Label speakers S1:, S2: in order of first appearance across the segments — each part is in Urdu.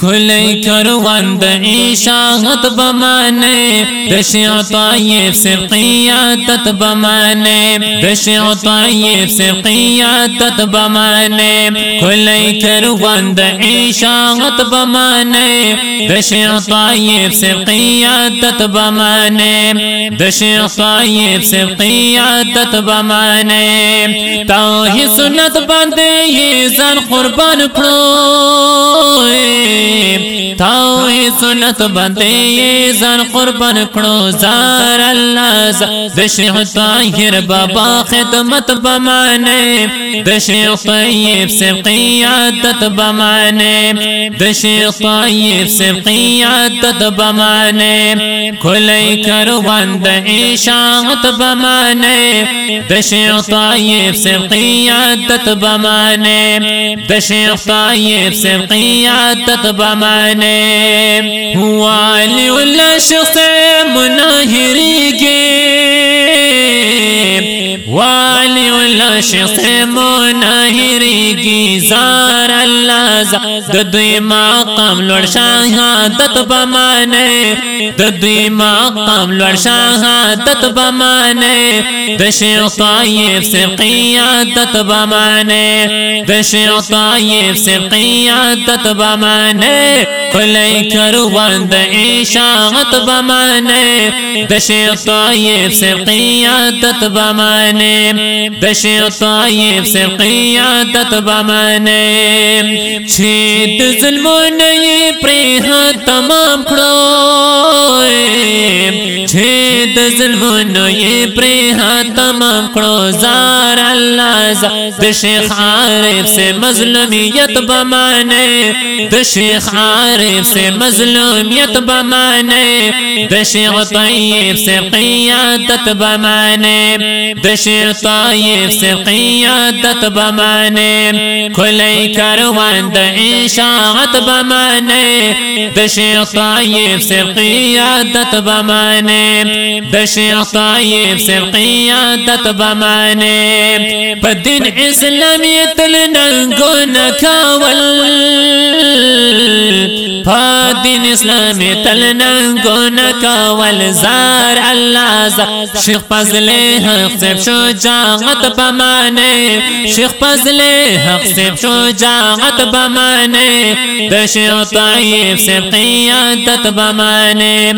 S1: کھلے کروان دا عشاقت بمانے دشع طائف سے قیادت بمانے دشع طائف سے قیادت بمانے، کھلے کروان دا عشاقت بمانے دشع طائف سے قیادت بمانے دشع طائف سے قیادت بمانے۔ تاہی سنت بندے یہ زن قربان کھڑوئے تاوی سنت بندے زن قربان کھڑو زار اللہ دشیع طاہر بابا خدمت بمانے دشیع طیب سے قیادت بمانے دشیع طیب سے قیادت بمانے، کھلے کروان دا عشاقت بمانے دشیع طیب سے قیادت بمانے دشیع طیب سے قیادت بمانے۔ والی اللہ مناہری گے والی اللہ مناہری گی زار اللہ ددوی مقام لڑ شہادت بمانے۔ ددوی مقام لڑ شہادت بمانے۔ دشیع طائف سے قیادت بمانے۔ دشیع طائف سے قیادت بمانے۔ ہیں کھلے کروان دا عشاقت بمانے دشیع طائف سے قیادت بمانے دشیع طائف سے قیادت بمانے۔ چھید ظلمون یہ پریہا تمام کھڑوئے۔ چھید ظلمون یہ پریہا تمام کھڑو، زار اللہ دشیخ عارف سے مظلومیت بمانے۔ دشیخ عارف سے مظلومیت بمانے دشیخ طیب سے قیادت بمانے دشیخ طیب سے قیادت بمانے، کھلے کروان دا عشاقت بمانے دشیخ طیب سے قیادت بمانے دشیخ طیب سے قیادت بمانے۔ بدن اسلامیت لننگو نکاول فادن اسلامی تلننگو نکاول زار اللہ زار شیخ فضل حق سب شجاعت بمانے. شیخ فضل حق سب شجاعت بمانے. دشیع طائف سے قیادت بمانے.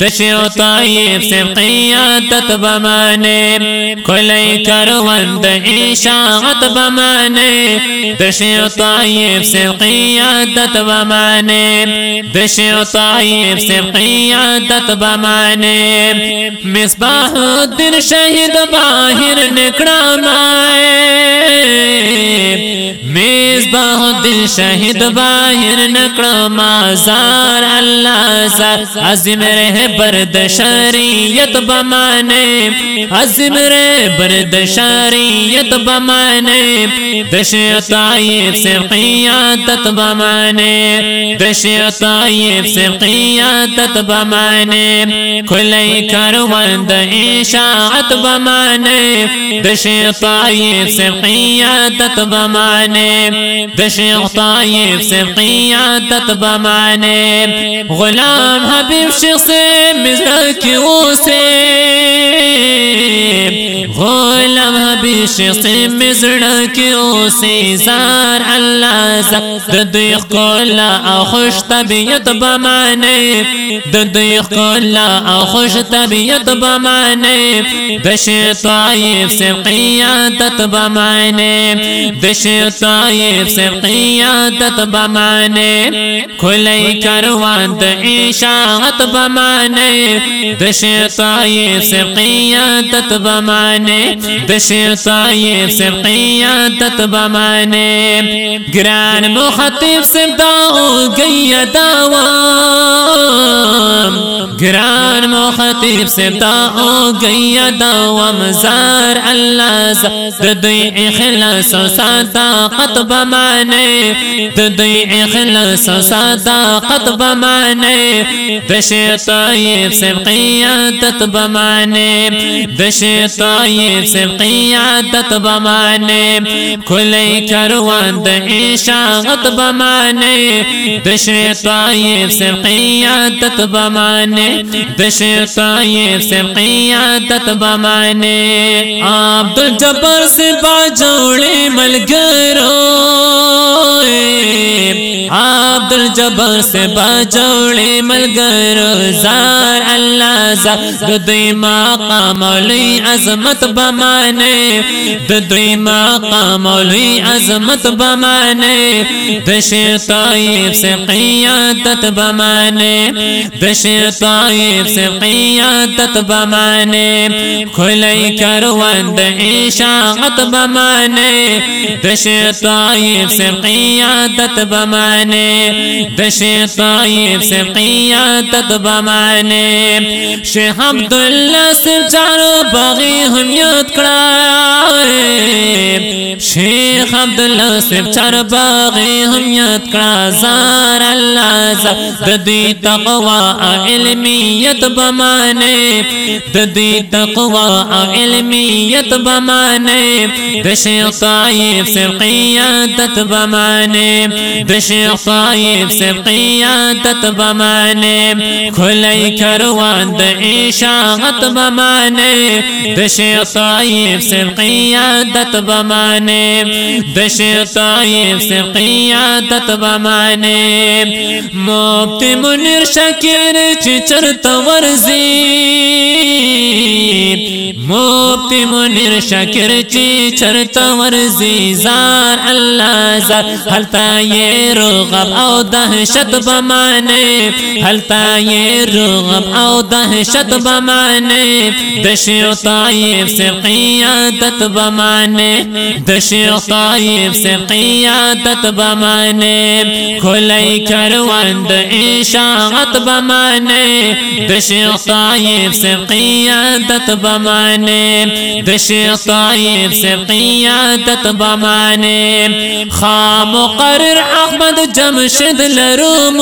S1: دشیع طائف سے قیادت بمانے. کھلے کروان دا عشاقت بمانے دشیع طائف سے قیادت بمانے. دشیع طائف سے قیادت بمانے، مصباح الدین شہید باہر نکڑا مائے۔ مصباح الدین شہید باہر نکڑا مازار، اللہ زار عظیم رہ برد شریعت بمانے۔ عظیم رہ برد شریعت بمانے۔ دشیع طائف سے قیادت بمانے۔ دشیع طائف سے قیادت بمانے، کھلے کروان دا عشاقت بمانے۔ دشیع طائف سے قیادت بمانے دشیع طائف سے قیادت بمانے۔ غلام حبیب شخص مزر کیوں سے؟ غلام حبیب شخص مزر کیوں سے؟ زار اللہ زد دیخ کولا خوش طبیعت بمانے دیخ کولا خوش طبیعت بمانے دش طائف سے قیادت بمانے دش طائف سے قیادت بمانے کھلے کروان دا عشاقت بمانے دش طائف سے قیادت بمانے دش طائف سے قیادت بمانے گران مخطف سے داؤ گئی داوام گران مخطیب سے دا او گئی دا ومزار اللہ زا اخلاص و صداقت بمانے دوی اخلاص و صداقت بمانے دشی طیب سے قیادت بمانے دشی طیب سے قیادت بمانے کھلئی کروان دا اشاغت بمانے دشی طیب سے قیادت بمانے دشی طیب سے قیادت بمانے۔ عبد الجبر سے باجوڑے مل گرو عبد الجبر سے باجوڑے مل گرو زار اللہ زار دوی مقام مولی عظمت بمانے۔ دوی مقام مولی عظمت بمانے۔ دشی طیب سے قیادت قیادت بمانے دشی طیب سے قیادت بمانے کھلئی کروند اشاعت بمانے دشی طیب سے قیادت بمانے دشی طیب سے قیادت بمانے۔ شیخ عبداللہ سے جارو باغی ہم یاد کڑائے شیخ عبداللہ سے چار باغی ہم یاد کڑا زار اللہ زار دی تقوی علمیت بمانے دی تقوی علمیت بمانے دشیخ طائف سے قیادت بمانے دشیخ طائف سے قیادت بمانے کھلئی کروان دا اشاغت بمانے دشیخ طائف سے قیادت بمانے دشیخ طائف سے قیادت بمانے۔ مفتی منیر شکر چچرت ورزی. مفتی منیر شکر چی چرت ورزی. زار اللہ زار حلتا یہ رغب او دہشت بمانے. حلتا یہ رغب او دہشت بمانے. دشیو طائف سے قیادت بمانے. دشیو طائف سے قیادت بمانے. کھلئی کروند اشاعت بمانے دشیو طائف سے قیادت بمانے دشیخ طائف سے قیادت بمانے۔ خام قرر احمد جمشد لرومون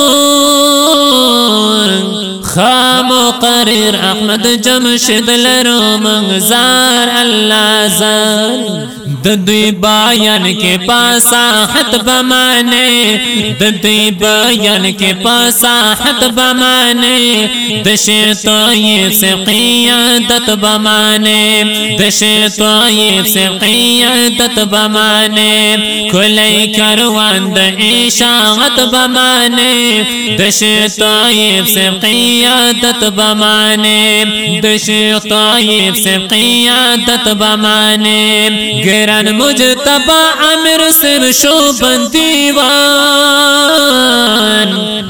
S1: خام قرر احمد جمشد لرومون زار اللہ زار۔ ددوی بیان کے پاس آحت بمانے، ددوی بیان کے پاس آحت بمانے دشی طائف سے قیادت بمانے دشی طائف سے قیادت بمانے کھلئی کروان دا اشاعت بمانے دشی طائف سے قیادت بمانے دشی طائف سے قیادت بمانے، گرا گران مجتبا عمر سر شو بندیوان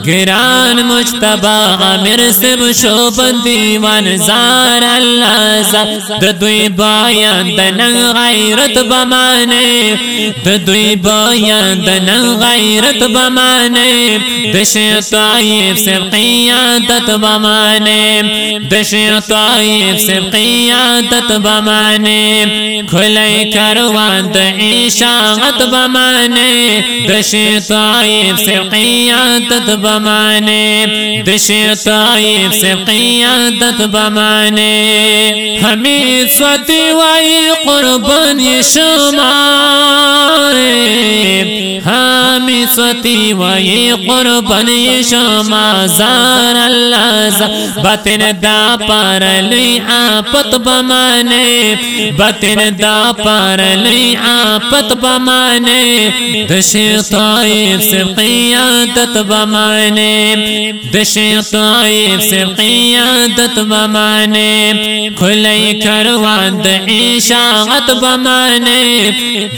S1: گران مجتبا عمر سر شو بندیوان زار اللہ زار ددوی بایان دنن غیرت بمانے۔ ددوی بایان دنن غیرت بمانے۔ دشی طائف سے قیادت بمانے۔ دشی طائف سے قیادت بمانے۔ کھلئی کرو وانت اشاعت بمانے دشی طائف سے قیادت بمانے دشی طائف سے قیادت بمانے۔ ہمیں سوتی وائی قربان شمارے ہمیں سوتی وائی قربان شمازار اللہ بطن دا پار لی آپت بمانے۔ بطن دا پار لی آپت بمانے دشی طائف سے قیادت بمانے دشی طائف سے قیادت بمانے کھلئی کروان دا بمانے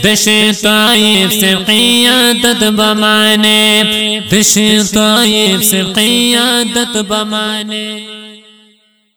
S1: دشی طائف سے قیادت بمانے دشی طائف سے قیادت بمانے۔